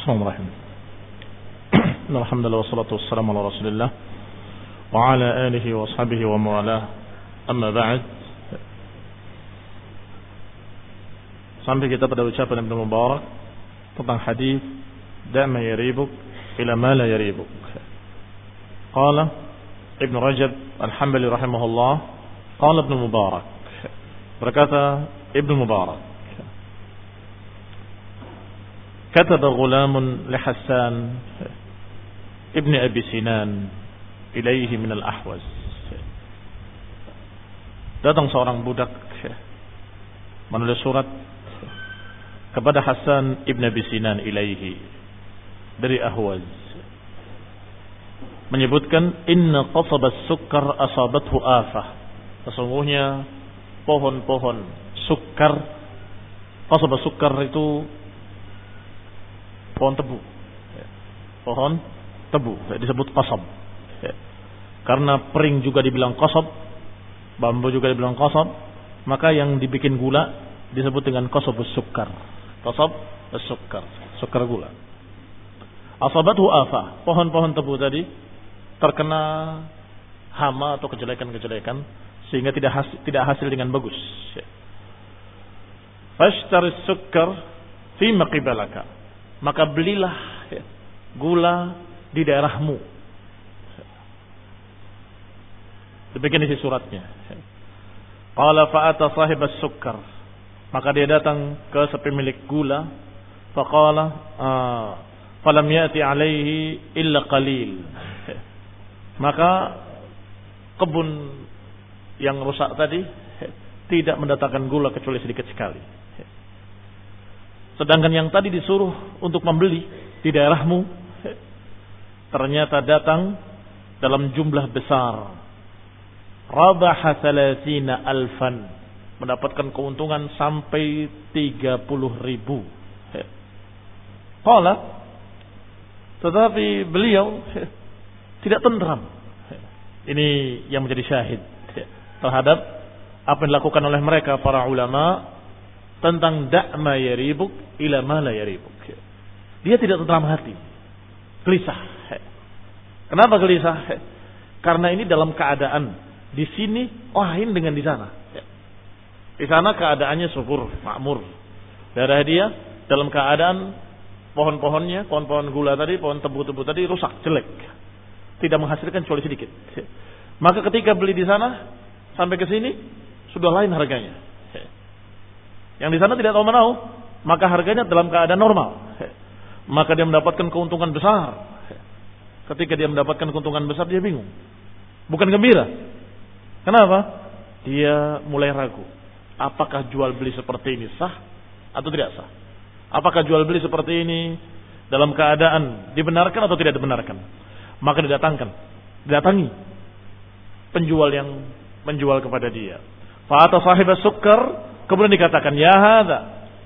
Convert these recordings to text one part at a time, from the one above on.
Bismillahirrahmanirrahim. Alhamdulillah wassalatu wassalamu ala Rasulillah wa ala alihi wa ashabihi wa mawalah. Amma ba'd. Sampai kita pada ucapan Ibnu Mubarak tentang hadis da'ma yaribuk ila ma la yaribuk. Qala Ibn Rajab Al-Hambali rahimahullah qala Ibnu Mubarak berkata Ibnu Mubarak كتب غلام لحسان ابن أبي سنان إليه من الأحوز datang seorang budak menulis surat kepada Hasan ibn Abi Sinan ilaihi dari Ahwaz menyebutkan inna qasab as-sukkar asabathu afah sesungguhnya pohon-pohon sukkar qasab as-sukkar itu pohon tebu. Ya. Pohon tebu ya, disebut qasab. Ya. Karena pering juga dibilang qasab, bambu juga dibilang qasab, maka yang dibikin gula disebut dengan qasab sukar. Qasab sukar, sukar gula. Asabathu afa, pohon-pohon tebu tadi terkena hama atau kejelekan-kejelekan sehingga tidak hasil, tidak hasil dengan bagus. Fashtar sukar fi maqibalaka maka belilah gula di daerahmu. Demikian isi suratnya. Qala fa'ata sahib as-sukkar. Maka dia datang ke sepemilik gula. Faqala ah, falam ya'ti alaihi illa qalil. Maka kebun yang rusak tadi tidak mendatangkan gula kecuali sedikit sekali. Sedangkan yang tadi disuruh untuk membeli di daerahmu ternyata datang dalam jumlah besar. Rabaha salasina alfan. Mendapatkan keuntungan sampai 30 ribu. Qala. Tetapi beliau tidak tentram. Ini yang menjadi syahid terhadap apa yang dilakukan oleh mereka para ulama tentang da'ma yaribuk ila ma la yaribuk. Dia tidak tentram hati. Gelisah. Kenapa gelisah? Karena ini dalam keadaan di sini lain dengan di sana. Di sana keadaannya subur, makmur. Daerah dia dalam keadaan pohon-pohonnya, pohon-pohon gula tadi, pohon tebu-tebu tadi rusak, jelek. Tidak menghasilkan kecuali sedikit. Maka ketika beli di sana sampai ke sini sudah lain harganya. Yang di sana tidak tahu menahu, maka harganya dalam keadaan normal. Maka dia mendapatkan keuntungan besar. Ketika dia mendapatkan keuntungan besar dia bingung. Bukan gembira. Kenapa? Dia mulai ragu. Apakah jual beli seperti ini sah atau tidak sah? Apakah jual beli seperti ini dalam keadaan dibenarkan atau tidak dibenarkan? Maka didatangkan, didatangi penjual yang menjual kepada dia. Fa'ata sahib sukkar Kemudian dikatakan, "Ya hadza,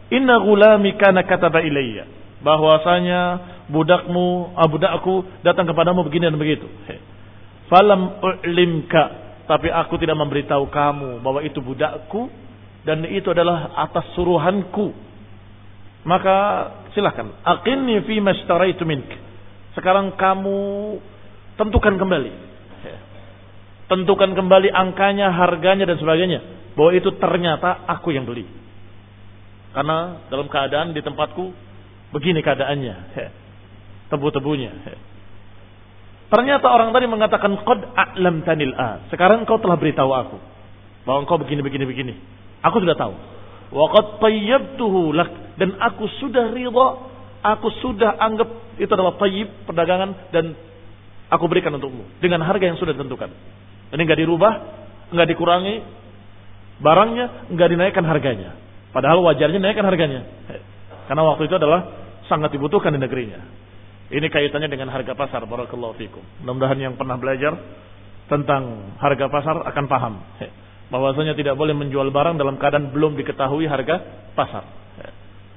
inna ghulami kana kataba ilayya." Bahwasanya budakmu, ah, budakku datang kepadamu begini dan begitu. Falam u'limka, tapi aku tidak memberitahu kamu bahwa itu budakku dan itu adalah atas suruhanku. Maka silahkan, aqinni fi mashtaraitu mink. Sekarang kamu tentukan kembali. Tentukan kembali angkanya, harganya dan sebagainya bahwa itu ternyata aku yang beli. Karena dalam keadaan di tempatku begini keadaannya. Tebu-tebunya. Ternyata orang tadi mengatakan qad a'lam tanil a. Sekarang kau telah beritahu aku bahwa engkau begini begini begini. Aku sudah tahu. Wa qad tayyabtuhu lak dan aku sudah ridha, aku sudah anggap itu adalah tayyib perdagangan dan aku berikan untukmu dengan harga yang sudah ditentukan. Ini enggak dirubah, enggak dikurangi, barangnya nggak dinaikkan harganya. Padahal wajarnya naikkan harganya. Karena waktu itu adalah sangat dibutuhkan di negerinya. Ini kaitannya dengan harga pasar. Barakallahu fikum. Mudah-mudahan yang pernah belajar tentang harga pasar akan paham. Bahwasanya tidak boleh menjual barang dalam keadaan belum diketahui harga pasar.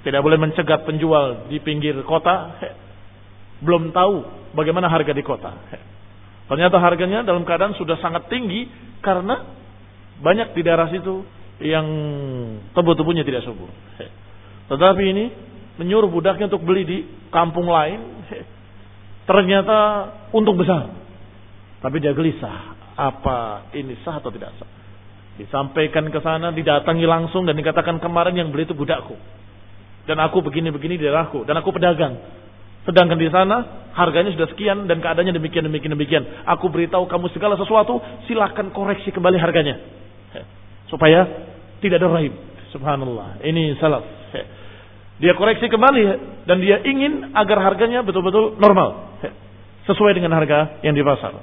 Tidak boleh mencegat penjual di pinggir kota. Belum tahu bagaimana harga di kota. Ternyata harganya dalam keadaan sudah sangat tinggi karena banyak di daerah situ yang tebu-tebunya tidak subur. Tetapi ini menyuruh budaknya untuk beli di kampung lain. Ternyata untung besar. Tapi dia gelisah. Apa ini sah atau tidak sah? Disampaikan ke sana, didatangi langsung dan dikatakan kemarin yang beli itu budakku. Dan aku begini-begini di daerahku. Dan aku pedagang. Sedangkan di sana harganya sudah sekian dan keadaannya demikian demikian demikian. Aku beritahu kamu segala sesuatu, silahkan koreksi kembali harganya. Supaya tidak ada raib. Subhanallah. Ini salaf. Dia koreksi kembali dan dia ingin agar harganya betul-betul normal. Sesuai dengan harga yang di pasar.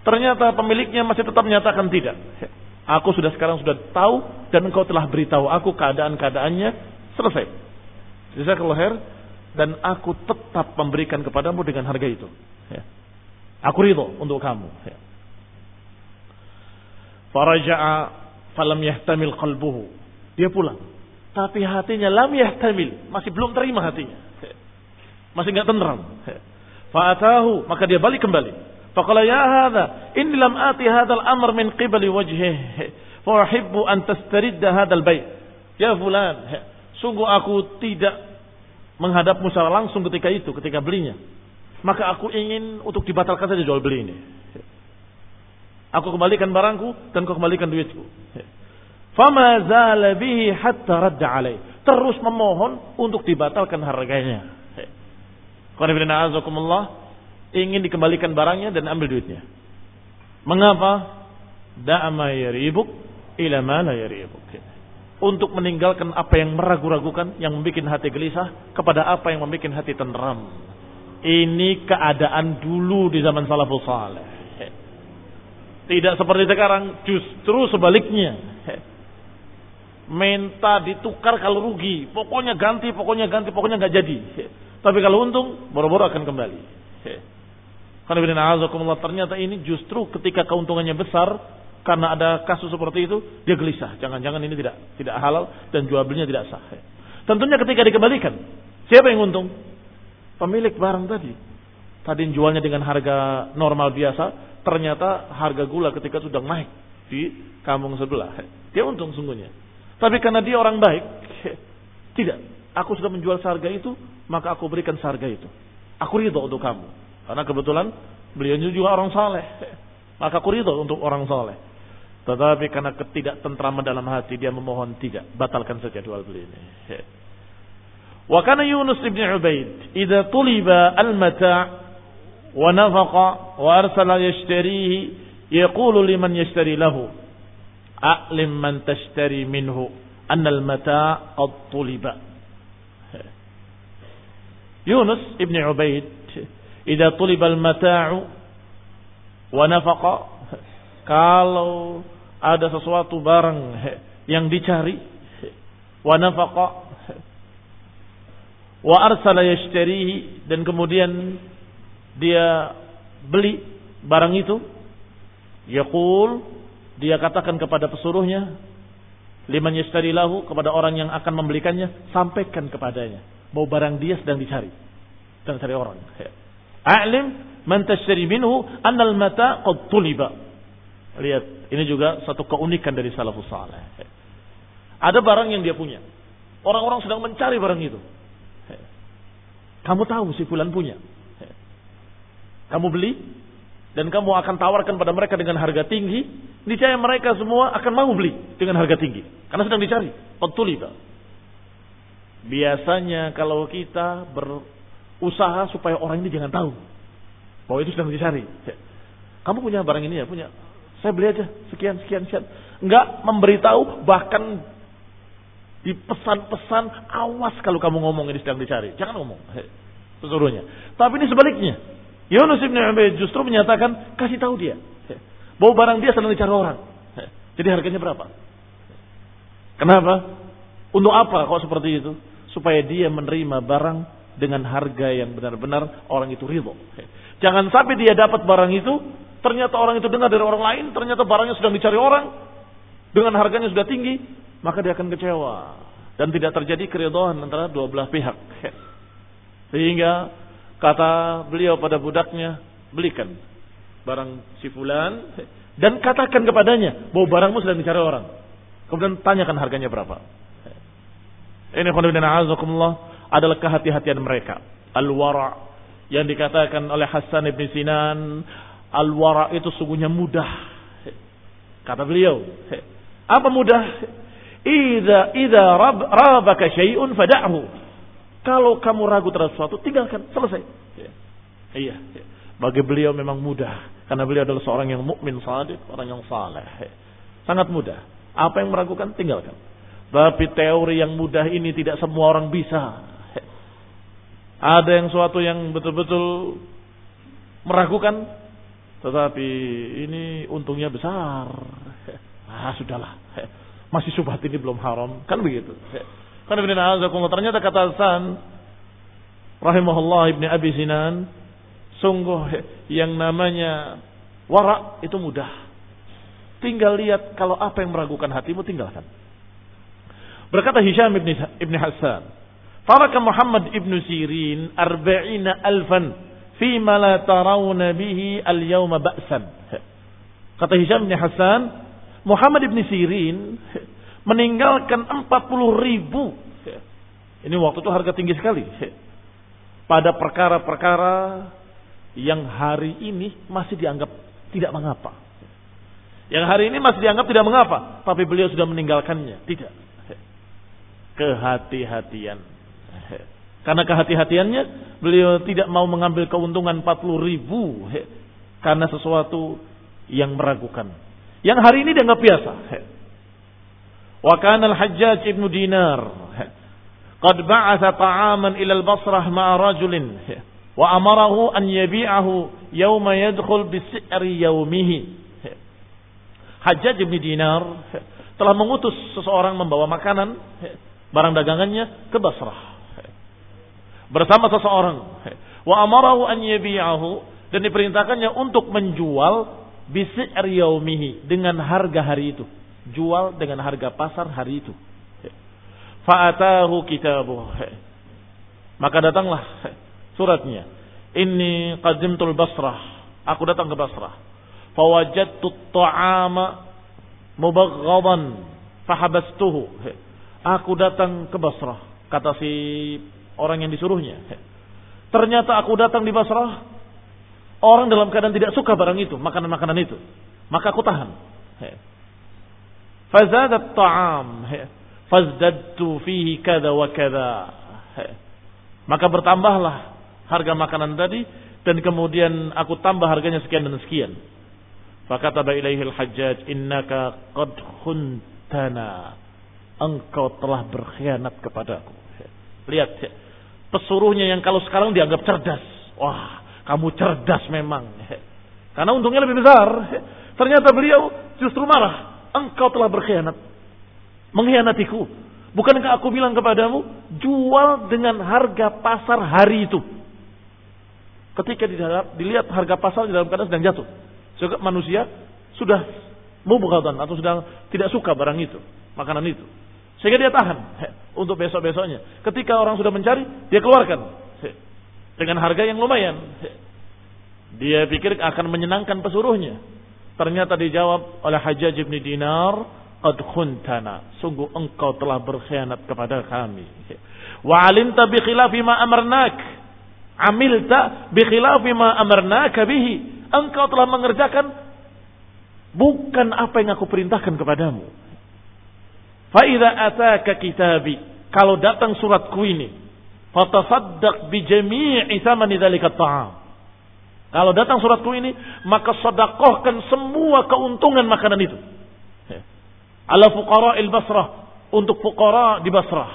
Ternyata pemiliknya masih tetap menyatakan tidak. Aku sudah sekarang sudah tahu dan engkau telah beritahu aku keadaan-keadaannya selesai. Jazakallahu khair dan aku tetap memberikan kepadamu dengan harga itu. Aku ridho untuk kamu. Faraja'a falam yahtamil qalbuhu. Dia pulang. Tapi hatinya lam yahtamil. Masih belum terima hatinya. Ya. Masih nggak tenteram. Ya. Fa'atahu. Maka dia balik kembali. Faqala ya hadha. Inni lam ati hadal amr min qibali wajhih. Fa'ahibbu an tastaridda hadal bayt. Ya fulan. Sungguh aku tidak menghadapmu secara langsung ketika itu, ketika belinya. Maka aku ingin untuk dibatalkan saja jual beli ini. Aku kembalikan barangku dan kau kembalikan duitku. Fama zala bihi hatta radda alaih. Terus memohon untuk dibatalkan harganya. Qanifidina azakumullah ingin dikembalikan barangnya dan ambil duitnya. Mengapa? Da'ama yaribuk ila ma la yaribuk untuk meninggalkan apa yang meragu-ragukan, yang membuat hati gelisah, kepada apa yang membuat hati tenteram. Ini keadaan dulu di zaman salafus saleh. Tidak seperti sekarang, justru sebaliknya. Minta ditukar kalau rugi, pokoknya ganti, pokoknya ganti, pokoknya nggak jadi. Tapi kalau untung, boro-boro akan kembali. Karena ternyata ini justru ketika keuntungannya besar, karena ada kasus seperti itu, dia gelisah. Jangan-jangan ini tidak tidak halal dan jual belinya tidak sah. Tentunya ketika dikembalikan, siapa yang untung? Pemilik barang tadi. Tadi jualnya dengan harga normal biasa, ternyata harga gula ketika sudah naik di kampung sebelah. Dia untung sungguhnya. Tapi karena dia orang baik, tidak. Aku sudah menjual seharga itu, maka aku berikan seharga itu. Aku ridho untuk kamu. Karena kebetulan beliau juga orang saleh. Maka aku ridho untuk orang saleh. Tetapi karena ketidaktentraman dalam hati dia memohon tidak, batalkan saja jual beli ini. Wa kana Yunus ibn Ubaid idza tuliba al-mata' wa nafaqa wa arsala yashtarihi yaqulu liman yashtari lahu a'lim man tashtari minhu anna al-mata' qad tuliba. Yunus ibn Ubaid idza tuliba al-mata'u wa nafaqa kalau ada sesuatu barang yang dicari wa nafaqa wa arsala yashtarihi dan kemudian dia beli barang itu yaqul dia katakan kepada pesuruhnya liman yashtari lahu kepada orang yang akan membelikannya sampaikan kepadanya bahwa barang dia sedang dicari sedang cari orang a'lim man tashtari minhu annal mata qad tuliba Lihat, ini juga satu keunikan dari salafus saleh. Ada barang yang dia punya. Orang-orang sedang mencari barang itu. Kamu tahu si fulan punya. Kamu beli dan kamu akan tawarkan pada mereka dengan harga tinggi, niscaya mereka semua akan mau beli dengan harga tinggi karena sedang dicari. Petulita. Biasanya kalau kita berusaha supaya orang ini jangan tahu bahwa itu sedang dicari. Kamu punya barang ini ya, punya. Saya beli aja sekian sekian sekian. Enggak memberitahu bahkan di pesan-pesan awas kalau kamu ngomong ini sedang dicari. Jangan ngomong. Pesuruhnya. Tapi ini sebaliknya. Yunus bin Ubaid justru menyatakan kasih tahu dia bahwa barang dia sedang dicari orang. Jadi harganya berapa? Kenapa? Untuk apa kok seperti itu? Supaya dia menerima barang dengan harga yang benar-benar orang itu ridho. Jangan sampai dia dapat barang itu Ternyata orang itu dengar dari orang lain, ternyata barangnya sedang dicari orang, dengan harganya sudah tinggi, maka dia akan kecewa. Dan tidak terjadi keridhaan antara dua belah pihak. Sehingga kata beliau pada budaknya, belikan barang si fulan dan katakan kepadanya bahwa barangmu sedang dicari orang. Kemudian tanyakan harganya berapa. Ini adalah kehati-hatian mereka. Al-wara yang dikatakan oleh Hasan ibn Sinan, al-wara itu sungguhnya mudah. Kata beliau, apa mudah? Idza idza rab, rabaka syai'un fada'hu. Kalau kamu ragu terhadap sesuatu, tinggalkan, selesai. Iya. Bagi beliau memang mudah karena beliau adalah seorang yang mukmin sadiq, orang yang saleh. Sangat mudah. Apa yang meragukan tinggalkan. Tapi teori yang mudah ini tidak semua orang bisa. Ada yang suatu yang betul-betul meragukan, tetapi ini untungnya besar. Ah sudahlah, masih subhat ini belum haram, kan begitu. Ternyata kata Hasan rahimahullah ibni Abi Sinan, sungguh yang namanya warak itu mudah. Tinggal lihat kalau apa yang meragukan hatimu tinggalkan. Berkata Hisham ibn, ibn Hassan, Taraka Muhammad ibn Sirin arba'ina alfan fima la tarawna bihi al-yawma ba'san. Kata Hisham bin Hasan, Muhammad ibn Sirin meninggalkan 40 ribu. Ini waktu itu harga tinggi sekali. Pada perkara-perkara yang hari ini masih dianggap tidak mengapa. Yang hari ini masih dianggap tidak mengapa, tapi beliau sudah meninggalkannya. Tidak. Kehati-hatian. Karena kehati-hatiannya beliau tidak mau mengambil keuntungan 40 ribu karena sesuatu yang meragukan. Yang hari ini dianggap biasa. Wa kana al-Hajjaj ibn Dinar qad ba'atha ta'aman ila al-Basrah ma'a rajulin wa amarahu an yabi'ahu yawma yadkhul bi si'ri yawmihi. Hajjaj ibn Dinar telah mengutus seseorang membawa makanan barang dagangannya ke Basrah bersama seseorang. Wa amarahu an yabi'ahu dan diperintahkannya untuk menjual bisi'r yaumihi dengan harga hari itu. Jual dengan harga pasar hari itu. Fa'atahu kitabuh. Maka datanglah suratnya. Inni qadimtul Basrah. Aku datang ke Basrah. Fawajadtu ta'ama mubaghadan fahabastuhu. Aku datang ke Basrah. Kata si orang yang disuruhnya. Ternyata aku datang di Basrah, orang dalam keadaan tidak suka barang itu, makanan-makanan itu. Maka aku tahan. Fazadat ta'am. Fazdadtu fihi kada wa kada. Maka bertambahlah harga makanan tadi dan kemudian aku tambah harganya sekian dan sekian. Fakataba ilaihi al-hajjaj innaka qad khuntana. Engkau telah berkhianat kepadaku. Lihat pesuruhnya yang kalau sekarang dianggap cerdas. Wah, kamu cerdas memang. Karena untungnya lebih besar. Ternyata beliau justru marah. Engkau telah berkhianat. Mengkhianatiku. Bukankah aku bilang kepadamu, jual dengan harga pasar hari itu. Ketika dilihat harga pasar di dalam keadaan sedang jatuh. Sehingga manusia sudah mubghadhan atau sudah tidak suka barang itu, makanan itu. Sehingga dia tahan untuk besok-besoknya. Ketika orang sudah mencari, dia keluarkan dengan harga yang lumayan. Dia pikir akan menyenangkan pesuruhnya. Ternyata dijawab oleh Hajjaj bin Dinar, "Qad khuntana." Sungguh engkau telah berkhianat kepada kami. Wa alimta bi khilafi ma amarnak. Amilta bi khilafi ma amarnaka bihi. Engkau telah mengerjakan bukan apa yang aku perintahkan kepadamu. Faida ataka kitabi. Kalau datang suratku ini. Fatasaddaq bi jami'i thamani dzalika ta'am. Kalau datang suratku ini, maka sedekahkan semua keuntungan makanan itu. Ala fuqara basrah untuk fuqara di Basrah.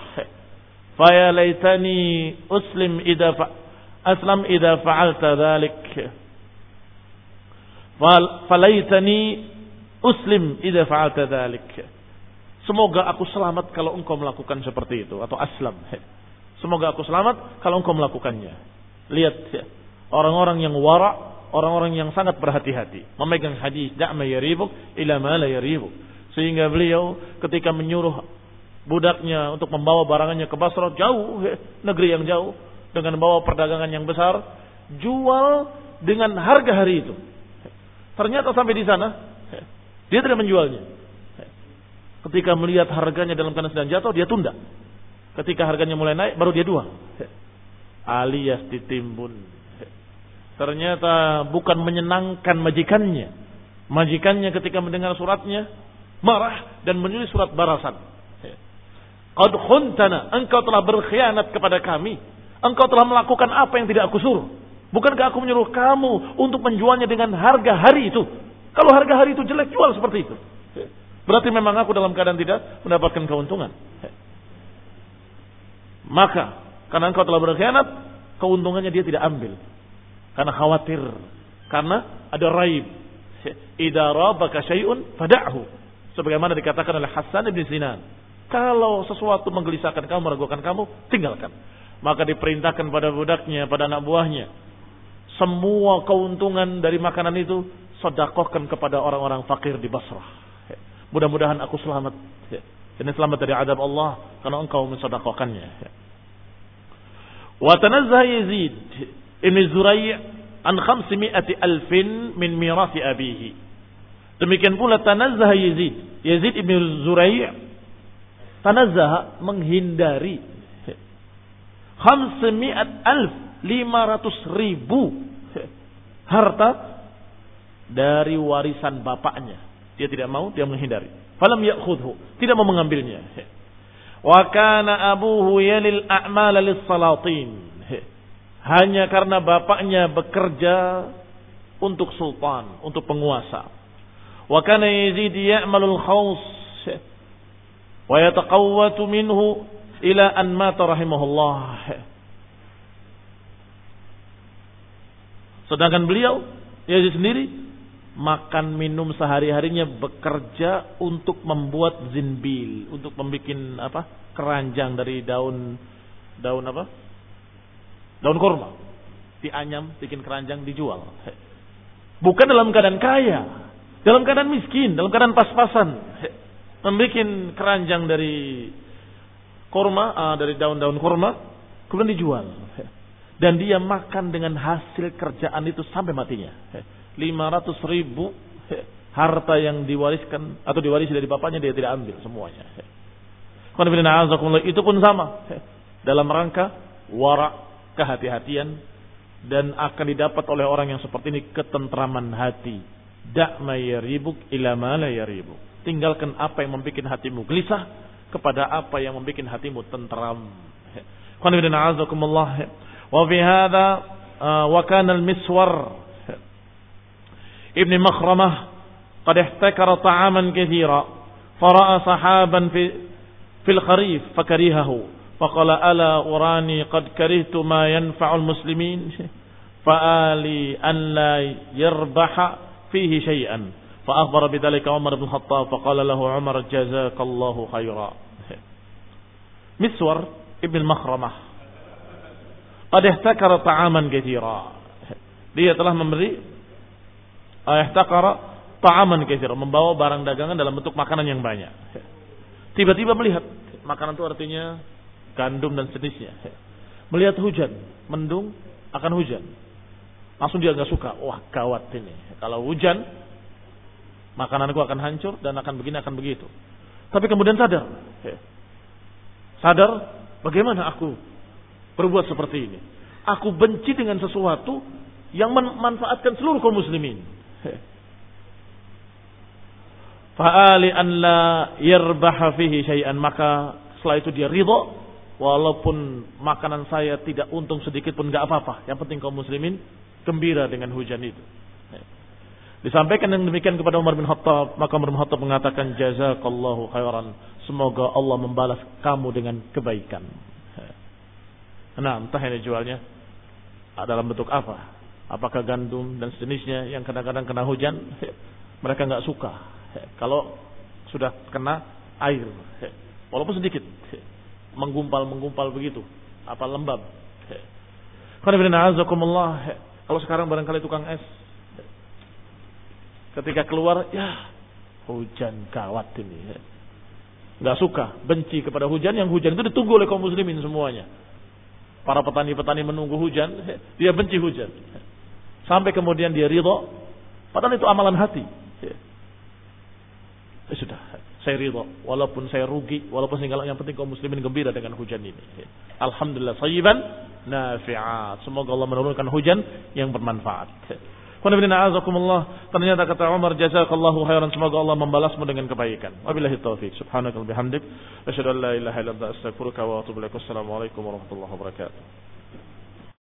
Faya laitani uslim idza fa aslam idza fa'alta dzalik. Falaitani uslim idza fa'alta dzalik. Semoga aku selamat kalau engkau melakukan seperti itu atau aslam. Semoga aku selamat kalau engkau melakukannya. Lihat ya, orang-orang yang wara, orang-orang yang sangat berhati-hati, memegang hadis da'ma yaribuk ila ma la yaribuk. Sehingga beliau ketika menyuruh budaknya untuk membawa barangannya ke Basra jauh, negeri yang jauh dengan membawa perdagangan yang besar, jual dengan harga hari itu. Ternyata sampai di sana dia tidak menjualnya. Ketika melihat harganya dalam keadaan sedang jatuh, dia tunda. Ketika harganya mulai naik, baru dia dua. Alias ditimbun. Ternyata bukan menyenangkan majikannya. Majikannya ketika mendengar suratnya, marah dan menulis surat barasan. Qad khuntana, engkau telah berkhianat kepada kami. Engkau telah melakukan apa yang tidak aku suruh. Bukankah aku menyuruh kamu untuk menjualnya dengan harga hari itu? Kalau harga hari itu jelek, jual seperti itu. Berarti memang aku dalam keadaan tidak mendapatkan keuntungan. Maka karena engkau telah berkhianat, keuntungannya dia tidak ambil. Karena khawatir. Karena ada raib. Idza rabaka syai'un fada'hu. Sebagaimana dikatakan oleh Hasan bin Sinan. Kalau sesuatu menggelisahkan kamu, meragukan kamu, tinggalkan. Maka diperintahkan pada budaknya, pada anak buahnya. Semua keuntungan dari makanan itu, sodakohkan kepada orang-orang fakir di Basrah. Mudah-mudahan aku selamat. Ini selamat dari adab Allah karena engkau mensodakohkannya. Wa tanazzaha Yazid ibn Zurai' an 500 alfin min mirasi abihi. Demikian pula tanazzaha Yazid. Yazid ibn Zurai' tanazzaha menghindari 500 alf 500 ribu harta dari warisan bapaknya. Dia tidak mau, dia menghindari. Falam ya'khudhu. Tidak mau mengambilnya. Wa kana abuhu yalil a'mala lis-salatin. Hanya karena bapaknya bekerja untuk sultan, untuk penguasa. Wa kana Yazid ya'malul khaws wa yataqawwatu minhu ila an mata rahimahullah. Sedangkan beliau Yazid sendiri makan minum sehari-harinya bekerja untuk membuat zinbil, untuk membuat apa? keranjang dari daun daun apa? Daun kurma. Dianyam, bikin keranjang dijual. Bukan dalam keadaan kaya, dalam keadaan miskin, dalam keadaan pas-pasan. Membuat keranjang dari kurma, uh, dari daun-daun kurma, kemudian dijual. Dan dia makan dengan hasil kerjaan itu sampai matinya. 500 ribu harta yang diwariskan atau diwarisi dari bapaknya dia tidak ambil semuanya. Itu pun sama dalam rangka warak kehati-hatian dan akan didapat oleh orang yang seperti ini ketentraman hati. Dak mayaribuk ila yaribuk. Tinggalkan apa yang membuat hatimu gelisah kepada apa yang membuat hatimu tentram. Qul inna wa fi hadha uh, wa kana al-miswar Ibn Makhramah qad ihtakara ta'aman kathira, fara'a sahaban fi fil kharif fakarihahu فقال ألا أراني قد كرهت ما ينفع المسلمين فآلي أن لا يربح فيه شيئا فأخبر بذلك عمر بن الخطاب فقال له عمر جزاك الله خيرا مسور ابن المخرمة قد احتكر طعاما كثيرا dia telah memberi Ihtakara ta'aman kathir. Membawa barang dagangan dalam bentuk makanan yang banyak. Tiba-tiba melihat. Makanan itu artinya gandum dan sejenisnya. Melihat hujan. Mendung akan hujan. Langsung dia nggak suka. Wah gawat ini. Kalau hujan. Makananku akan hancur dan akan begini akan begitu. Tapi kemudian sadar. Sadar bagaimana aku berbuat seperti ini. Aku benci dengan sesuatu yang memanfaatkan seluruh kaum muslimin. Fa'ali an la yarbaha fihi syai'an. Maka setelah itu dia ridho. Walaupun makanan saya tidak untung sedikit pun gak apa-apa. Yang penting kaum muslimin gembira dengan hujan itu. Disampaikan yang demikian kepada Umar bin Khattab. Maka Umar bin Khattab mengatakan jazakallahu khairan. Semoga Allah membalas kamu dengan kebaikan. Nah, entah ini jualnya dalam bentuk apa apakah gandum dan sejenisnya yang kadang-kadang kena hujan mereka nggak suka kalau sudah kena air walaupun sedikit menggumpal menggumpal begitu. Apa lembab. Kalau sekarang barangkali tukang es. Ketika keluar ya hujan gawat ini. Nggak suka benci kepada hujan. Yang hujan itu ditunggu oleh kaum muslimin semuanya. Para petani-petani menunggu hujan dia benci hujan. Sampai kemudian dia ridho. Padahal itu amalan hati. Saya ridho, walaupun saya rugi, walaupun segala yang penting kaum muslimin gembira dengan hujan ini. Alhamdulillah sayyiban nafi'at. Semoga Allah menurunkan hujan yang bermanfaat. Ternyata kata Umar jazakallahu khairan semoga Allah membalasmu dengan kebaikan. Wabillahi taufik. Subhanakal bihamdik. Asyhadu an la ilaha illa anta astaghfiruka wa atubu ilaik. Warahmatullahi wabarakatuh.